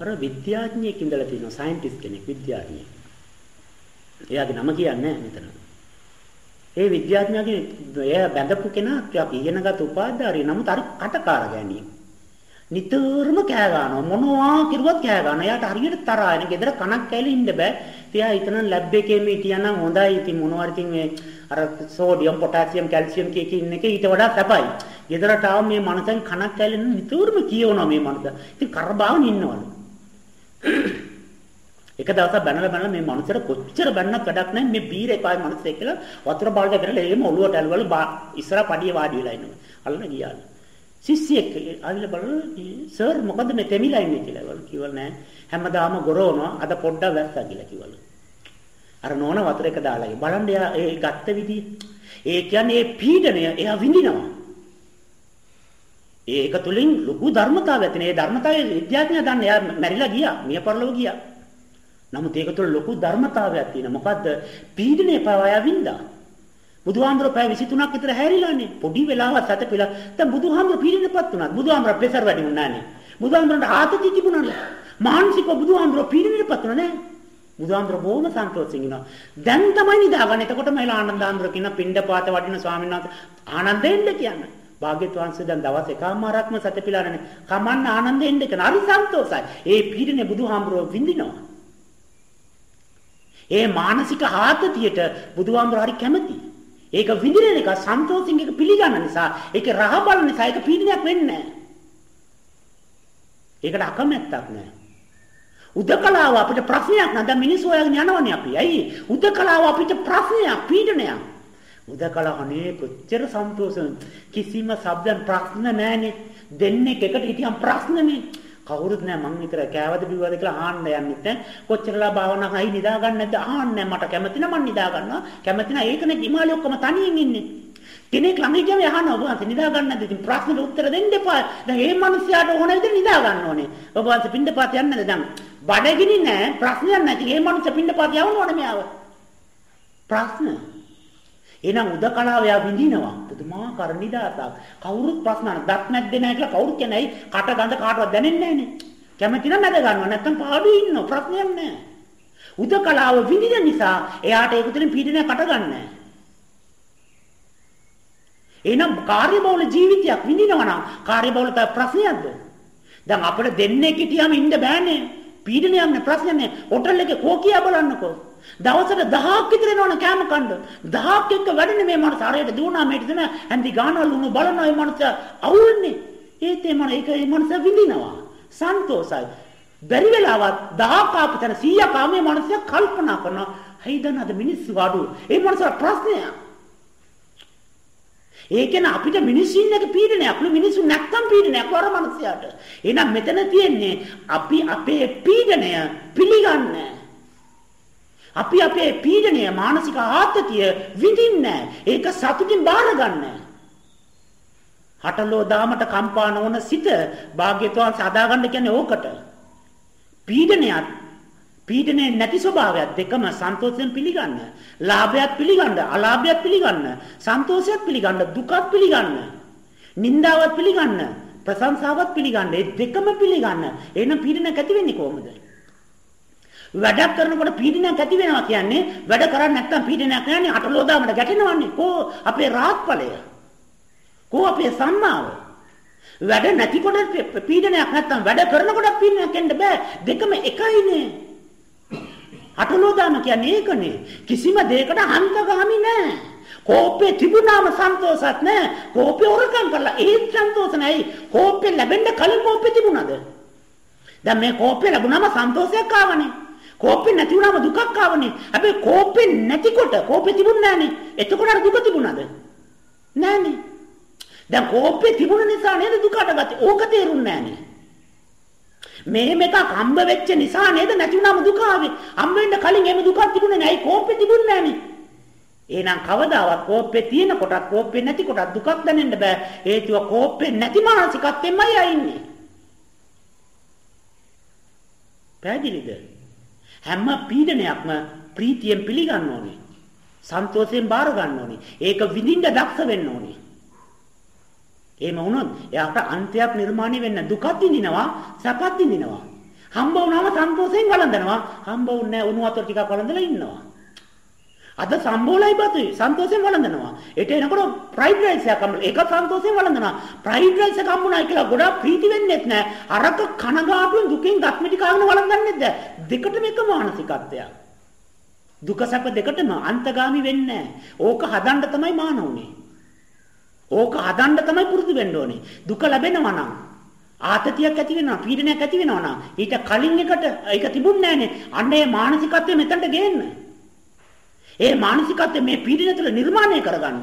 අර විද්‍යාඥයෙක් ඉඳලා තියෙනවා සයන්ටිස්ට් කෙනෙක් විද්‍යාඥයෙක්. එයාගේ නම කියන්නේ මෙතන. ඒ විද්‍යාඥයාගේ එයා බැඳපු කෙනා ටිකක් ඉගෙනගත් උපාධාරී නමුත් අර කටකාර ගෑණියෙක්. නිතරම කෑ ගන්නවා මොනවා කිරුවත් කෑ ගන්නවා. එයාට හරියට තරහා එන ගෙදර කනක් කැලේ ඉන්න බෑ. තියා හිතන ලැබ් එකේ මේ තියනම් හොඳයි. ඉතින් මොනවා ඉතින් මේ අර සෝඩියම් පොටෑසියම් කැල්සියම් කීක ඉන්න එක ඊට වඩා සැපයි. ගෙදරට ආව මේ මනසෙන් කනක් කැලේ නිතරම කියවනවා මේ මනස. ඉතින් කරබාවන ඉන්නවලු. එක දවසක් බැනලා බැනලා මේ මනුස්සර කොච්චර බැන්නත් වැඩක් නැහැ. මේ බීර එකයි මනුස්සයෙක් කියලා වතුර බාල්දිය කරලා එහෙම ඔළුවට ඇලවල ඉස්සර පඩිය වාඩි වෙලා ඉන්නවා. අල්ලන ගියාලු. සිස්සියෙක් ආවිල බලන සර් මොකද මේ තෙමිලා ඉන්නේ? කියලා වල කිව්වල නෑ. හැමදාම ගොරවනවා අද පොඩ්ඩක් වැස්සා කියලා කිව්වල. අර නෝන වතුර එක දාලා බලන්න එයා ඒ ගත්ත විදිය. ඒ කියන්නේ ඒ පීඩනය. එයා විඳිනවා. ඒක තුලින් ලොකු ධර්මතාවයක් තියෙන ඒ ධර්මතාවයේ විද්‍යාඥයා දන්නේ එයා මැරිලා ගියා මිය පරලොව ගියා නමුත් ඒක තුල ලොකු ධර්මතාවයක් තියෙන මොකද්ද පීඩනය පවා වින්දා බුදුහාමුදුරුවෝ පැය 23ක් විතර හැරිලානේ. පොඩි වෙලාවක් සැතපෙලා. දැන් බුදුහාමුදුරුවෝ පීඩනපත් වුණා. බුදුහාමුදුරුවෝ ප්‍රෙෂර් වැඩි වුණා නේ. බුදුහාමුදුරන්ට ආතති තිබුණානේ. මානසික බුදුහාමුදුරුවෝ පීඩනපත් වුණා නේ. බුදුහාමුදුරුවෝ බොහොම සන්තෝෂෙන් ඉනවා. දැන් තමයි නිදාගන්නේ. එතකොට මයිලා ආනන්දාඳුර කියන පිණ්ඩපාත වඩින ස්වාමීන් වහන්සේ ආනන්දෙන්ද කියන්නේ. භාග්‍යවත් වහන්සේ දැන් දවස් එකමාරක්ම සැතපෙලා නැහැ. කමන්න ආනන්දෙන්ද කියන. හරි සන්තෝෂයි. ඒ පීඩනේ බුදුහාමුදුරුවෝ විඳිනවා. ඒ මානසික ආතතියට බුදුහාමුදුරුවෝ හරි කැමතියි. ඒක විඳින එක සන්තෝෂින් එක පිළිගන්න නිසා ඒක රහ බලන නිසා ඒක පීඩනයක් වෙන්නේ නැහැ. ඒකට අකමැත්තක් නැහැ. උදකලාව අපිට ප්‍රශ්නයක් නෑ. දැන් මිනිස්සු හොයාගෙන යනවනේ අපි. ඇයි? උදකලාව අපිට ප්‍රශ්නයක්, පීඩනයක්. උදකලාව අනේ කොච්චර සන්තෝෂෙන්. කිසිම શબ્දන් ප්‍රශ්න නැහනේ. දෙන්නේ එකට හිටියම් ප්‍රශ්නනේ. කවුරුත් නෑ මං විතර කෑවද බිව්වද කියලා අහන්න යන්නෙත් නෑ. කොච්චරලා භාවනා කරයි නිදා ගන්න නැද්ද? අහන්නේ මට කැමති නම් මං නිදා ගන්නවා කැමති නම් ඒකනේ හිමාලය ඔක්කොම තනියෙන් ඉන්නේ. කෙනෙක් ළඟ ගියම අහනවා. ඔබ වහන්සේ නිදා ගන්න නැද්ද? ඉතින් ප්‍රශ්නෙට උත්තර දෙන්න එපා. දැන් මේ මිනිස්යාට ඕන විදිහට නිදා ගන්න ඕනේ. ඔබ වහන්සේ පින්දපාත යන්නේ නැද්ද? දැන් බඩගිනි නෑ. ප්‍රශ්නයක් නැති මේ මිනිස්යා පින්දපාත යවන්න ඕනේ මෙයාව. ප්‍රශ්න. එහෙනම් උදකලාව යා විඳිනවා. පුදුමාකාර නිදාසක්. කවුරුත් ප්‍රශ්න අහන දත් නැද්දේ නැහැ කියලා කවුරුත් කියන්නේ ඇයි කට ගඳ කාටවත් දැනෙන්නේ නැහනේ. කැමති නම් නැද ගන්නවා. නැත්තම් පාඩුවේ ඉන්නවා. ප්‍රශ්නයක් නැහැ. උදකලාව විඳින නිසා එයාට ඒක තුළින් පීඩනයක් කට ගන්නෑ. එහෙනම් කාර්යබහුල ජීවිතයක් විඳිනවා නම් කාර්යබහුලතා ප්‍රශ්නයක්ද? දැන් අපිට දෙන්නේ කිටියම ඉන්න බෑනේ. පීඩනයක් නේ ප්‍රශ්නයක් නේ. හොටල් එකේ කෝකියා බලන්නකෝ. දවසට 1000ක් විතර එනවනේ කෑම කන්න. 1000ක් එක්ක වැඩනේ මේ මනස අරයට දුවනා මේට දෙන ඇන්දි ගානවල උණු බලනවා මේ මනස අවුල්නේ. ඒත් ඒ මන ඒක ඒ මනස විඳිනවා. සන්තෝසයි. බැරි වෙලාවත් 1000ක් ආපතන 100ක් ආමේ මනස කල්පනා කරනවා. හයිදන අද මිනිස්සු අඩු. ඒ මනස ප්‍රශ්නයක්. ඒකෙන අපිට මිනිස්සු ඉන්නක පීඩනයක් නෙවෙයි මිනිස්සු නැත්තම් පීඩනයක් වර මනසයාට. එහෙනම් මෙතන තියෙන්නේ අපි අපේ පීඩනය පිළිගන්නේ අපි අපේ පීඩනය මානසික ආතතිය විඳින්නේ ඒක සතුටින් බාරගන්න. හටලෝ දාමට කම්පා නොවන සිත භාග්‍යතුන් සාදාගන්න කියන්නේ ඕකට. පීඩනයත් පීඩනයේ නැති ස්වභාවයත් දෙකම සන්තෝෂයෙන් පිළිගන්න. ලාභයත් පිළිගන්න, අලාභයත් පිළිගන්න, සන්තෝෂයත් පිළිගන්න, දුකත් පිළිගන්න. නිന്ദාවත් පිළිගන්න, ප්‍රශංසාවත් පිළිගන්න. මේ දෙකම පිළිගන්න. එහෙනම් පීඩනයක් ඇති වෙන්නේ කොහොමද? වැඩක් කරනකොට පීඩනයක් ඇති වෙනවා කියන්නේ වැඩ කරන්නේ නැත්නම් පීඩනයක් නැන්නේ අටලෝදාමට ගැටෙනවන්නේ. කෝ අපේ රාත්පලය. කෝ අපේ සම්මාව. වැඩ නැතිකොට පීඩනයක් නැත්නම් වැඩ කරනකොට පීඩනයක් එන්න බෑ. දෙකම එකයිනේ. අටලෝදාම කියන්නේ ඒකනේ. කිසිම දෙයකට හන්දගාමි නෑ. කෝපේ තිබුණාම සන්තෝෂත් නෑ. කෝපේ හොරකම් කරලා ඒත් සන්තෝෂ නෑයි. කෝපේ ලැබෙන්න කලින් කෝපේ තිබුණාද? දැන් මේ කෝපේ ලැබුණාම සන්තෝෂයක් ආවනේ. කෝපෙ නැති වුණාම දුකක් ආවනේ. හැබැයි කෝපෙ නැතිකොට කෝපෙ තිබුණ නැහනේ. එතකොට අර දුක තිබුණාද? නැහනේ. දැන් කෝපෙ තිබුණ නිසා නේද දුකට ගත්තේ. ඕක තේරුන්නේ නැහනේ. මෙහෙම එකක් හම්බ වෙච්ච නිසා නේද නැති වුණාම දුක ආවේ. හම්බ වෙන්න කලින් එහෙම දුකක් තිබුණේ නැහැ. කෝපෙ තිබුණ නැහනේ. එහෙනම් කවදාවත් කෝපෙ තියෙන කොටත් කෝපෙ නැති කොටත් දුකක් දැනෙන්න බෑ. හේතුව කෝපෙ නැති මානසිකත්වෙමයි ආින්නේ. පැහැදිලිද? හැම පීඩනයක්ම ප්‍රීතියෙන් පිළිගන්න ඕනේ. සන්තෝෂයෙන් බාර ගන්න ඕනේ. ඒක විඳින්න දක්ෂ වෙන්න ඕනේ. එහෙම වුණොත් එයාට අන්තයක් නිර්මාණය වෙන්න දුකක් විඳිනවා, සැපත් විඳිනවා. හම්බ වුණාම සන්තෝෂයෙන් වළඳනවා. හම්බ වුන්නේ නැහැ උණු වතුර ටිකක් වළඳලා ඉන්නවා. අද සම්බෝලයි බතුයි සන්තෝෂයෙන් වළඳනවා. ඒට එනකොට ෆ්‍රයිඩ් රයිස් එකක් හම්බුනා. ඒක සන්තෝෂයෙන් වළඳනවා. ෆ්‍රයිඩ් රයිස් එකක් හම්බුනා කියලා ගොඩාක් ප්‍රීති වෙන්නේත් නැහැ. අරක කනගාටුවෙන් දුකෙන් ගත්මිටි කාගෙන වළඳන්නෙත් නැහැ. දෙකටම එක මානසිකත්වයක්. දුක සැප දෙකටම අන්තගාමි වෙන්නේ ඕක හදන්න තමයි මාන උනේ. ඕක හදන්න තමයි පුරුදු වෙන්න ඕනේ. දුක ලැබෙනවා නම් ආතතියක් ඇති වෙනවා, පීඩනයක් ඇති වෙනවා නම් ඊට කලින් එකට ඒක තිබුණේ නැහනේ. අන්න ඒ මානසිකත්වය මෙතනට ගේන්න. ඒ මානසිකත්වය මේ පීඩනය තුළ නිර්මාණය කරගන්න.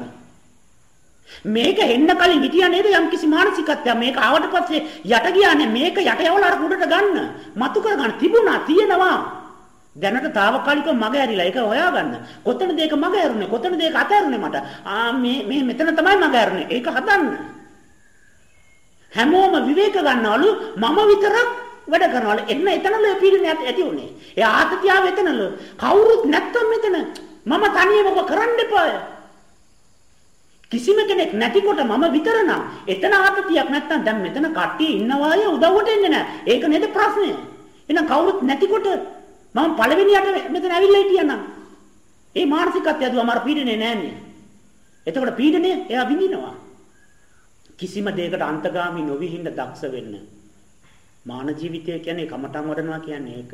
මේක එන්න කලින් හිටියා නේද යම්කිසි මානසිකත්වයක් මේක ආවට පස්සේ යට ගියානේ මේක යට යවලා අර උඩට ගන්න මතු කරගන්න තිබුණා තියෙනවා දැනට తాවකාලිකව මග ඇරිලා ඒක හොයාගන්න. කොතනද ඒක මග ඇරුනේ? කොතනද ඒක අතෑරුනේ මට? ආ මේ මේ මෙතන තමයි මග ඇරුනේ. ඒක හදන්න. හැමෝම විවේක ගන්නවලු මම විතරක් වැඩ කරනවලු. එන්න එතනලු පීඩනයක් ඇති උනේ. ඒ ආතතියාව එතනලු. කවුරුත් නැත්තම් මෙතන මම තනියම ඔබ කරන්න එපාය. කිසිම කෙනෙක් නැතිකොට මම විතර නම් එතන ආතතියක් නැත්තම් දැන් මෙතන කට්ටිය ඉන්නවාය උදව්වට එන්නේ නැහැ. ඒක නේද ප්‍රශ්නය. එහෙනම් කවුරුත් නැතිකොට මම පළවෙනියට මෙතන ඇවිල්ලා හිටියානම් ඒ මානසිකත්වය දුවම අර පීඩනේ නෑනේ. එතකොට පීඩනේ එයා විඳිනවා. කිසිම දෙයකට අන්තගාමි නොවි හින්න දක්ෂ වෙන්න. මාන ජීවිතය කියන්නේ කමටන් වඩනවා කියන්නේ ඒක.